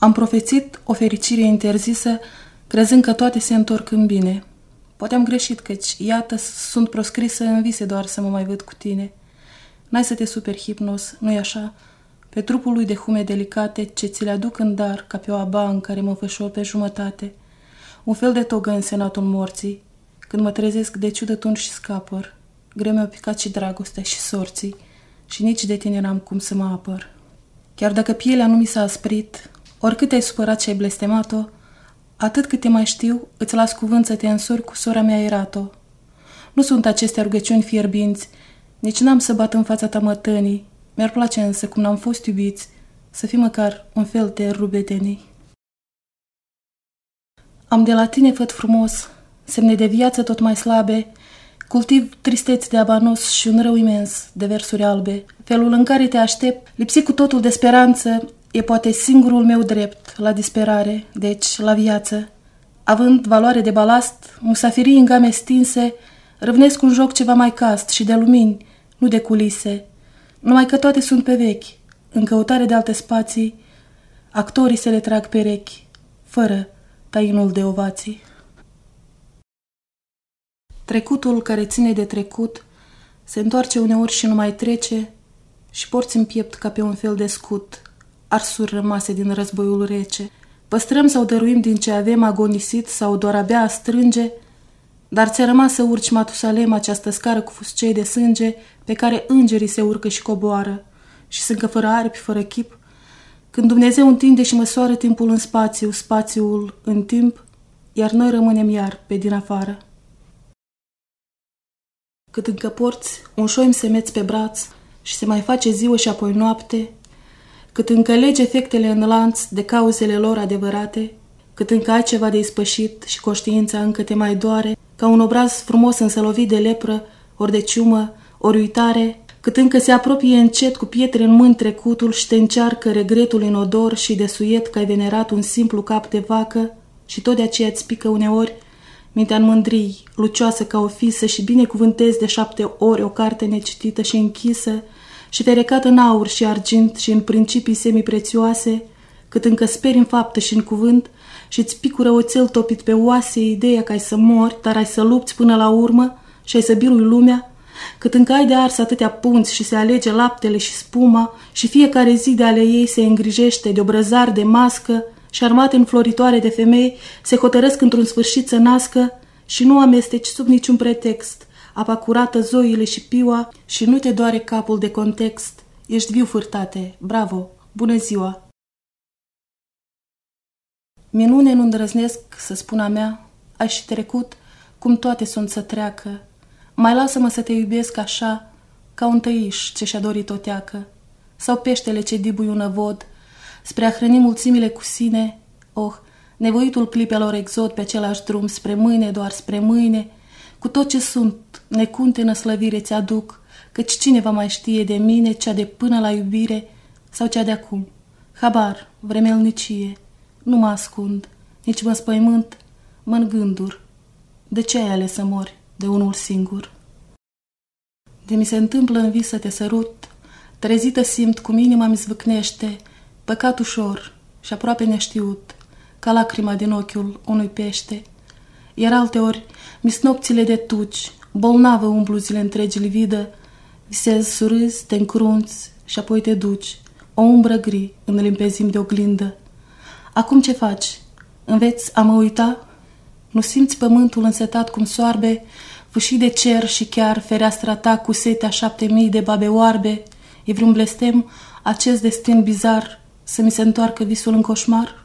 Am profețit o fericire interzisă, crezând că toate se întorc în bine. Poate am greșit, căci, iată, sunt proscrisă în vise doar să mă mai văd cu tine. N-ai să te super hipnos, nu-i așa? Pe trupul lui de hume delicate, ce ți le aduc în dar, ca pe o aba în care mă fășor pe jumătate. Un fel de togă în senatul morții, când mă trezesc de ciudă tun și scapăr. Greu mi-au picat și dragostea și sorții, și nici de tine n-am cum să mă apăr. Chiar dacă pielea nu mi s-a asprit, oricât ai supărat și ai blestemat-o, atât cât te mai știu, îți las cuvânt să te însori cu sora mea Erato. Nu sunt acestea rugăciuni fierbinți, nici n-am să bat în fața ta mătănii, mi-ar place însă, cum n-am fost iubiți, să fii măcar un fel de rubetenii. Am de la tine, făt frumos, semne de viață tot mai slabe, cultiv tristeți de abanos și un rău imens de versuri albe. Felul în care te aștept, lipsit cu totul de speranță, e poate singurul meu drept la disperare, deci la viață. Având valoare de balast, musafirii în game stinse, râvnesc un joc ceva mai cast și de lumini, nu de culise. Numai că toate sunt pe vechi, în căutare de alte spații, actorii se le trag perechi, fără tainul de ovații. Trecutul care ține de trecut se întoarce uneori și nu mai trece și porți în piept ca pe un fel de scut, arsuri rămase din războiul rece. Păstrăm sau dăruim din ce avem agonisit sau doar abia a strânge, dar ți-a rămas să urci Matusalem această scară cu fuscei de sânge pe care îngerii se urcă și coboară și sunt fără aripi, fără chip. Când Dumnezeu întinde și măsoară timpul în spațiu, spațiul în timp, iar noi rămânem iar pe din afară. Cât încă porți, un șoim se meți pe braț și se mai face ziua și apoi noapte, cât încă legi efectele în lanț de cauzele lor adevărate, cât încă ai ceva de ispășit și conștiința încă te mai doare, ca un obraz frumos însălovit de lepră, ori de ciumă, ori uitare, cât încă se apropie încet cu pietre în mâini trecutul și te încearcă regretul în odor și de suiet că ai venerat un simplu cap de vacă și tot de aceea îți pică uneori mintea în mândrii, lucioasă ca o fisă și binecuvântezi de șapte ori o carte necitită și închisă și ferecată în aur și argint și în principii semiprețioase, cât încă speri în faptă și în cuvânt și îți picură oțel topit pe oase ideea că ai să mori, dar ai să lupți până la urmă și ai să birui lumea, cât încă ai de ars atâtea punți și se alege laptele și spuma și fiecare zi de ale ei se îngrijește de obrăzar de mască și armate în floritoare de femei se hotărăsc într-un sfârșit să nască și nu amesteci sub niciun pretext apa curată, zoile și piua și nu te doare capul de context. Ești viu fârtate, bravo, bună ziua! Minune nu îndrăznesc să spun a mea, ai și trecut, cum toate sunt să treacă. Mai lasă-mă să te iubesc așa, ca un tăiș ce și-a dorit o teacă, sau peștele ce dibui un vod, spre a hrăni mulțimile cu sine, oh, nevoitul clipelor exod pe același drum spre mâine, doar spre mâine, cu tot ce sunt, necunte năslăvire ți-aduc, căci cine va mai știe de mine cea de până la iubire sau cea de acum. Habar, vremelnicie, nu mă ascund, nici mă spăimânt, mă gânduri. De ce ai ales să mori de unul singur? De mi se întâmplă în vis să te sărut, trezită simt cum inima mi zvâcnește, păcat ușor și aproape neștiut, ca lacrima din ochiul unui pește. Iar alteori, mis nopțile de tuci, bolnavă umblu zile întregi lividă, visez surâzi, te încrunți și apoi te duci, o umbră gri în limpezim de oglindă. Acum ce faci? Înveți a mă uita? Nu simți pământul însetat cum soarbe, fâșii de cer și chiar fereastra ta cu setea șapte mii de babe oarbe? E vreun blestem acest destin bizar să mi se întoarcă visul în coșmar?